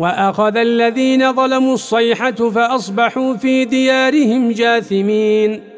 وأخذ الذين ظلموا الصيحة فأصبحوا في ديارهم جاثمين.